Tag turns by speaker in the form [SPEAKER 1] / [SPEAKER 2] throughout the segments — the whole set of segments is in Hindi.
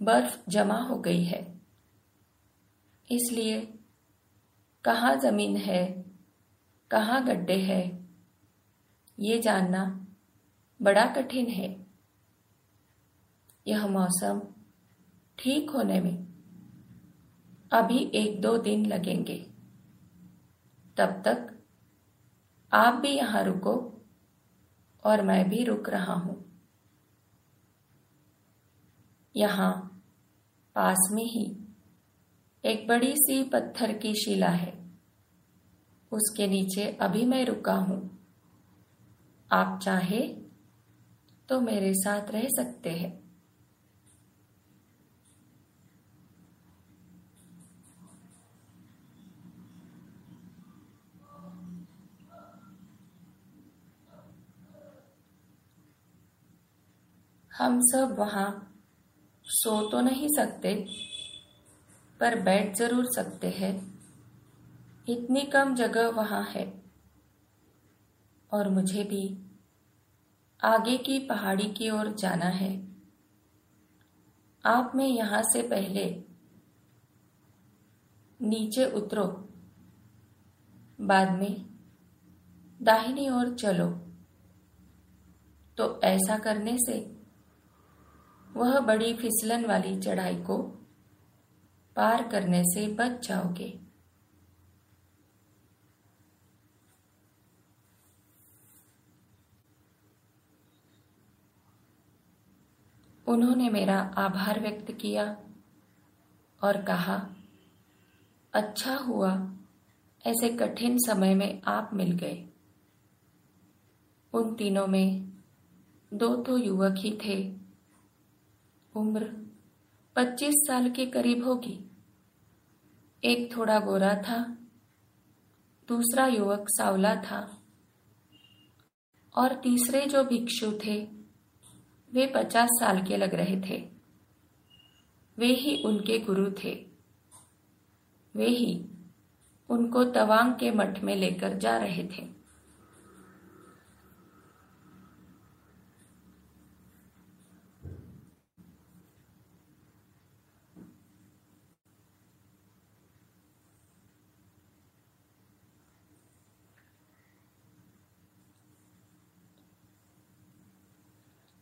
[SPEAKER 1] बर्फ़ जमा हो गई है। इसलिए कहाँ ज़मीन है, कहाँ गड्ढे है, ये जानना बड़ा कठिन है। यह मौसम ठीक होने में अभी एक दो दिन लगेंगे। तब तक आप भी यहाँ रुको और मैं भी रुक रहा हूँ। यहाँ, पास में ही, एक बड़ी सी पत्थर की शिला है। उसके नीचे अभी मैं रुका हूँ। आप चाहे तो मेरे साथ रह सकते हैं। हम सब वहाँ सो तो नहीं सकते, पर बैठ ज़रूर सकते हैं। इतनी कम जगह वहाँ है। और मुझे भी आगे की पहाड़ी की ओर जाना है। आप में यहाँ से पहले नीचे उतरो। बाद में दाहिनी ओर चलो। तो ऐसा करने से वह बड़ी फिसलन वाली चढ़ाई को पार करने से बच जाओगे। उन्होंने मेरा आभार व्यक्त किया और कहा अच्छा हुआ, ऐसे कठिन समय में आप मिल गए। उन तीनों में दो तो युवक ही थे। उम्र पच्चीस साल के करीब होगी। एक थोड़ा गोरा था, दूसरा युवक सावला था और तीसरे जो भिक्षु थे, वे पचास साल के लग रहे थे। वे ही उनके गुरु थे। वे ही उनको तवांग के मठ में लेकर जा रहे थे।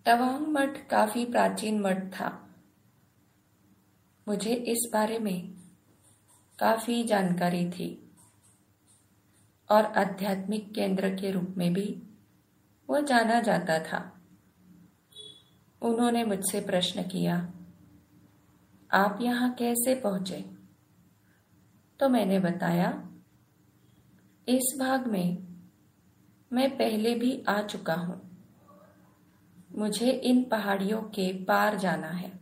[SPEAKER 1] तवांग मठ काफ़ी प्राचीन मठ था। मुझे इस बारे में काफ़ी जानकारी थी और आध्यात्मिक केंद्र के रूप में भी वह जाना जाता था। उन्होंने मुझसे प्रश्न किया, आप यहाँ कैसे पहुँचे? तो मैंने बताया, इस भाग में मैं पहले भी आ चुका हूँ। मुझे इन पहाड़ियों के पार जाना है।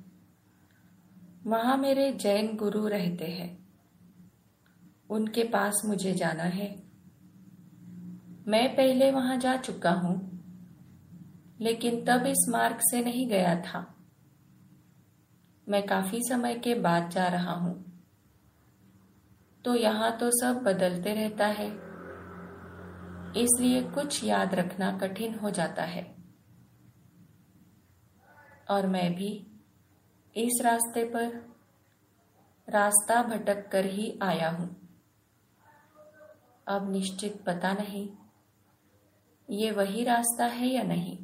[SPEAKER 1] वहाँ मेरे जैन गुरु रहते हैं। उनके पास मुझे जाना है। मैं पहले वहाँ जा चुका हूँ, लेकिन तब इस मार्ग से नहीं गया था। मैं काफ़ी समय के बाद जा रहा हूँ। तो यहाँ तो सब बदलते रहता है, इसलिए कुछ याद रखना कठिन हो जाता है। और मैं भी इस रास्ते पर रास्ता भटक कर ही आया हूँ। अब निश्चित पता नहीं, ये वही रास्ता है या नहीं।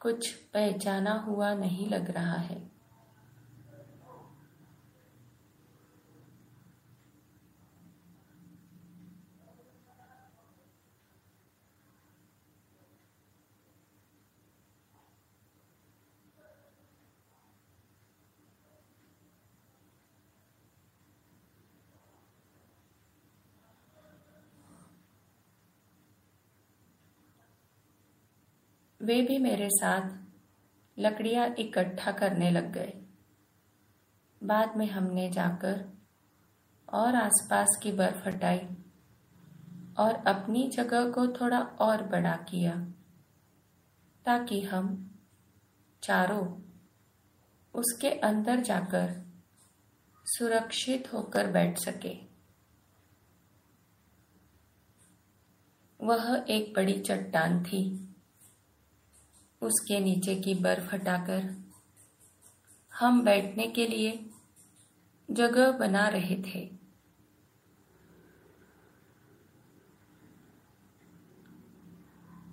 [SPEAKER 1] कुछ पहचाना हुआ नहीं लग रहा है। वे भी मेरे साथ लकड़ियाँ इकट्ठा करने लग गए। बाद में हमने जाकर और आसपास की बर्फ़ हटाई और अपनी जगह को थोड़ा और बड़ा किया ताकि हम चारों उसके अंदर जाकर सुरक्षित होकर बैठ सके। वह एक बड़ी चट्टान थी। उसके नीचे की बर्फ़ हटाकर हम बैठने के लिए जगह बना रहे थे।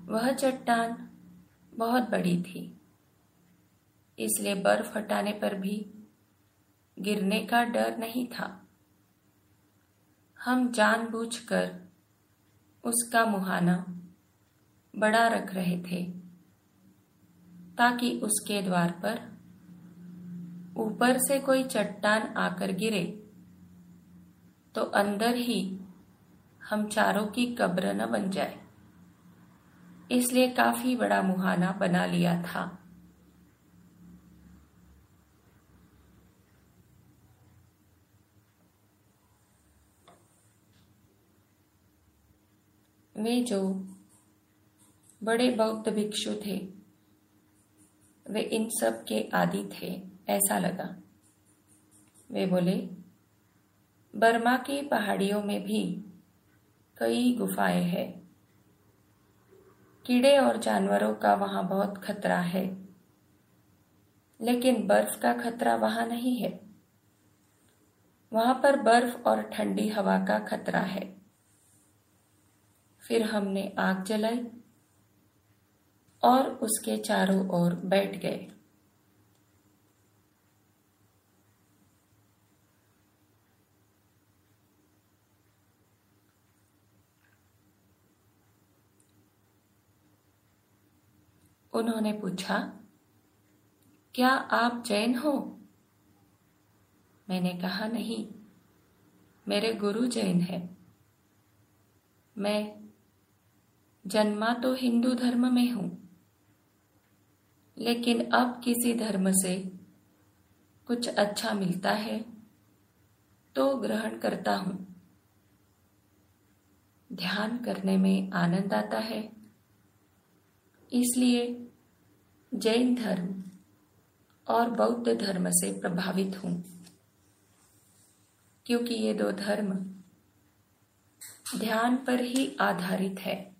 [SPEAKER 1] वह चट्टान बहुत बड़ी थी, इसलिए बर्फ़ हटाने पर भी गिरने का डर नहीं था। हम जानबूझकर उसका मुहाना बड़ा रख रहे थे। ताकि उसके द्वार पर ऊपर से कोई चट्टान आकर गिरे। तो अंदर ही हम चारों की कब्र न बन जाए। इसलिए काफ़ी बड़ा मुहाना बना लिया था। वे जो बड़े बौद्ध भिक्षु थे वे इन सब के आदि थे, ऐसा लगा। वे बोले, बर्मा की पहाड़ियों में भी कई गुफाएँ हैं। कीड़े और जानवरों का वहाँ बहुत खतरा है, लेकिन बर्फ़ का खतरा वहाँ नहीं है। वहाँ पर बर्फ़ और ठंडी हवा का खतरा है। फिर हमने आग जलाई और उसके चारों ओर बैठ गए। उन्होंने पूछा, क्या आप जैन हो? मैंने कहा, नहीं, मेरे गुरु जैन है। मैं जन्मा तो हिंदू धर्म में हूँ लेकिन अब किसी धर्म से कुछ अच्छा मिलता है तो ग्रहण करता हूँ। ध्यान करने में आनंद आता है। इसलिए जैन धर्म और बौद्ध धर्म से प्रभावित हूँ, क्योंकि ये दो धर्म ध्यान पर ही आधारित है।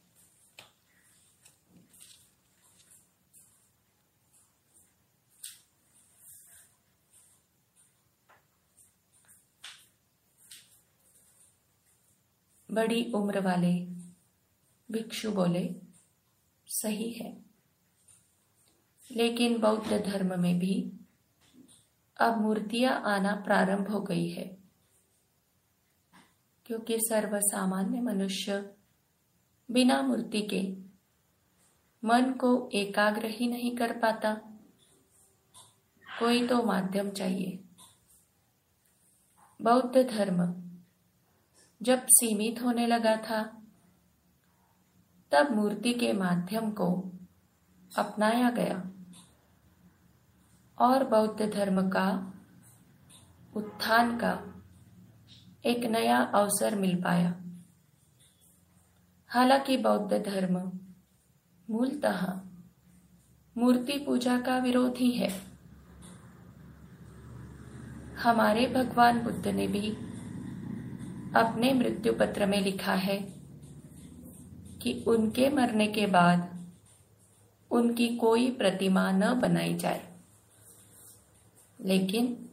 [SPEAKER 1] बड़ी उम्र वाले भिक्षु बोले, सही है। लेकिन बौद्ध धर्म में भी अब मूर्तियाँ आना प्रारंभ हो गई है, क्योंकि सर्वसामान्य मनुष्य बिना मूर्ति के मन को एकाग्र ही नहीं कर पाता। कोई तो माध्यम चाहिए। बौद्ध धर्म जब सीमित होने लगा था, तब मूर्ति के माध्यम को अपनाया गया और बौद्ध धर्म का उत्थान का एक नया अवसर मिल पाया। हालाँकि बौद्ध धर्म मूलतः मूर्ति पूजा का विरोधी है। हमारे भगवान बुद्ध ने भी अपने मृत्यु पत्र में लिखा है कि उनके मरने के बाद उनकी कोई प्रतिमा न बनाई जाए। लेकिन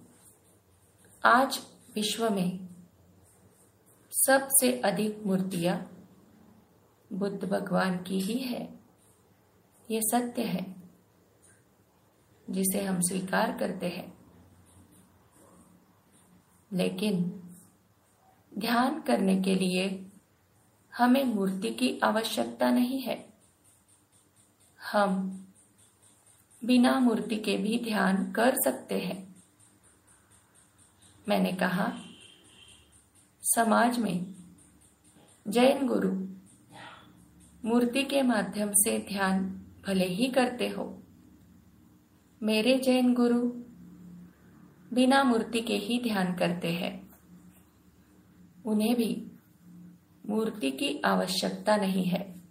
[SPEAKER 1] आज विश्व में सबसे अधिक मूर्तियाँ बुद्ध भगवान की ही है। ये सत्य है, जिसे हम स्वीकार करते हैं। लेकिन ध्यान करने के लिए हमें मूर्ति की आवश्यकता नहीं है। हम बिना मूर्ति के भी ध्यान कर सकते हैं। मैंने कहा, समाज में जैन गुरु मूर्ति के माध्यम से ध्यान भले ही करते हो, मेरे जैन गुरु बिना मूर्ति के ही ध्यान करते हैं। उन्हें भी। मूर्ति की आवश्यकता नहीं है।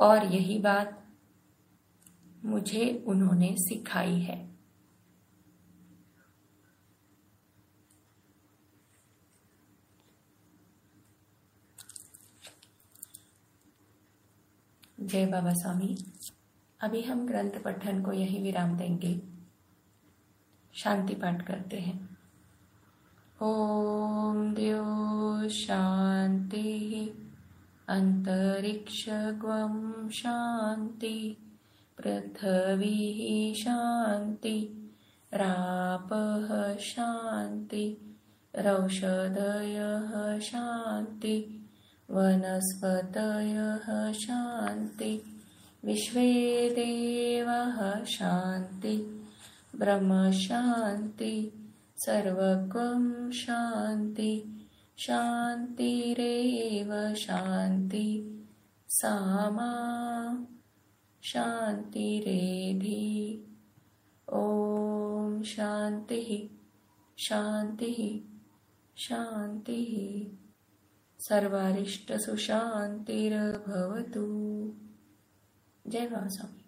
[SPEAKER 1] और यही बात मुझे उन्होंने सिखाई है। जय बाबा स्वामी। अभी हम ग्रंथ पठन को यही विराम देंगे। शांति पाठ करते हैं। ओम द्यो शांति अन्तरिक्षग्वं शान्ति पृथ्वी शान्ति रापः शान्ति रौषधयः शान्ति वनस्पतयः शान्ति विश्वे देवः शान्ति ब्रह्मशान्ति सर्वगं शान्ति शान्तिरेव शान्ति सामा शान्तिरेधि ॐ शान्तिः शान्तिः शान्तिः सर्वारिष्टसुशान्तिर्भवतु जय स्वामी